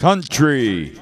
Country.